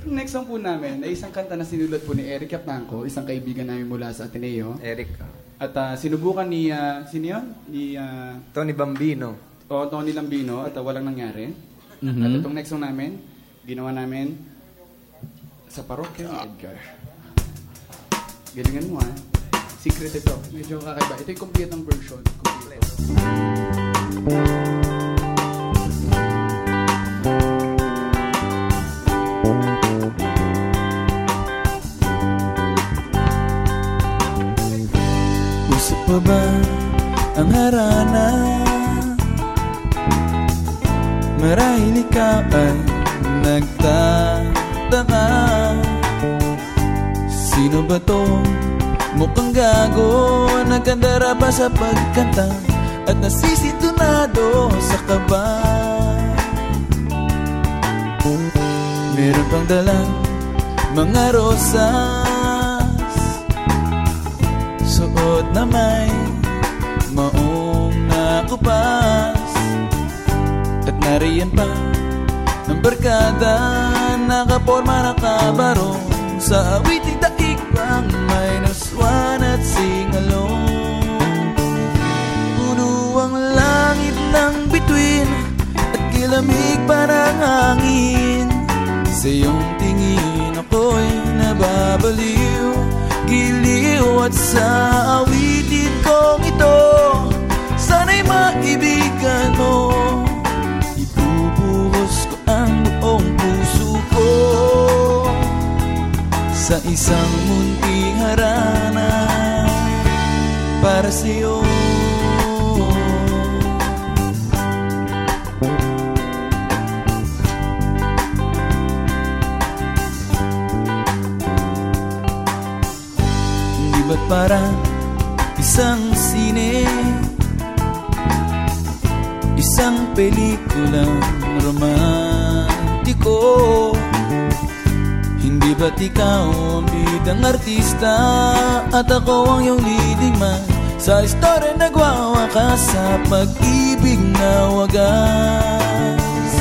Itong next song po namin ay isang kanta na sinulat po ni Eric Yapangco, isang kaibigan namin mula sa Ateneo. Eric. At ah, sinubukan ni, ah, sino yun? Ni ah, Tony Bambino. o Tony Lambino at ah, walang nangyari. Mhm. At itong next song namin, ginawa namin sa parokya ni Edgar. Galingan mo ah. Secret ito. Medyo kakaiba. Ito yung complete ng version. Complete. Pa ba ang harana? Marahil ikaw ay nagtataka Sino ba to? Mukhang gago Nagkandara pa sa pagkanta At nasisitunado sa kaba Meron pang dalang mga rosas Suot na may maong nakupas At nariyan pa ng barkada Nakaporma na kabarong Sa awiting daig pang minus one at singalong. Puno ang langit ng bituin At kilamig parang hangin. Sa iyong tingin ako'y nababaliw Giliw at sa awitin kong ito Sana'y maibigan mo. Ibubuhos ko ang buong puso ko Sa isang munting harana Para sa'yo ba't parang isang sine? Isang pelikulang romantiko. Hindi ba't ikaw ang bidang artista? At ako ang iyong leading man. Sa istorya nagwawakas sa pag-ibig na wagas.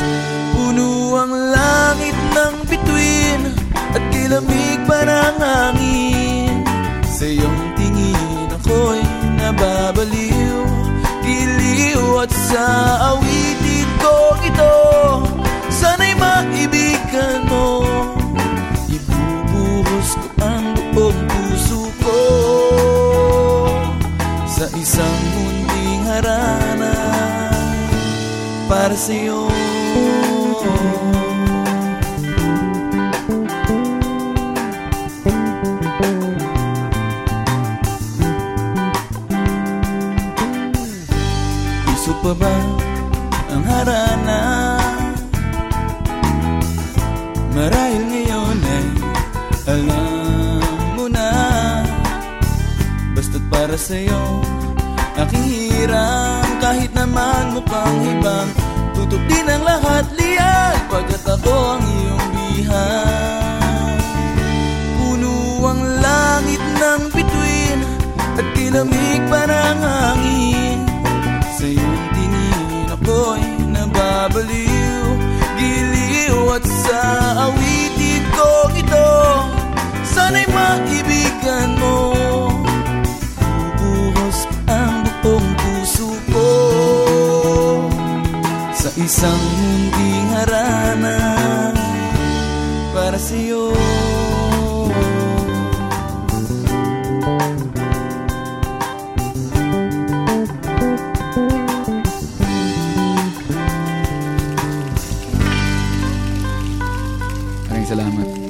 Puno ang langit ng bituin At kilamig parang hangin munting harana Para sa'yo Puso pa ba ang harana? Marahil ngayon ay alam mo na Basta't para sa'yo aking hirang Kahit naman mukhang ibang Tutok din ang lahat liyan Pagkat ako ang iyong bihang Puno ang langit ng bituin At kilamig parang hangin. Sa iyong tingin ako'y nababaliw Giliw at sa isang munting harana Para sa'yo Maraming salamat.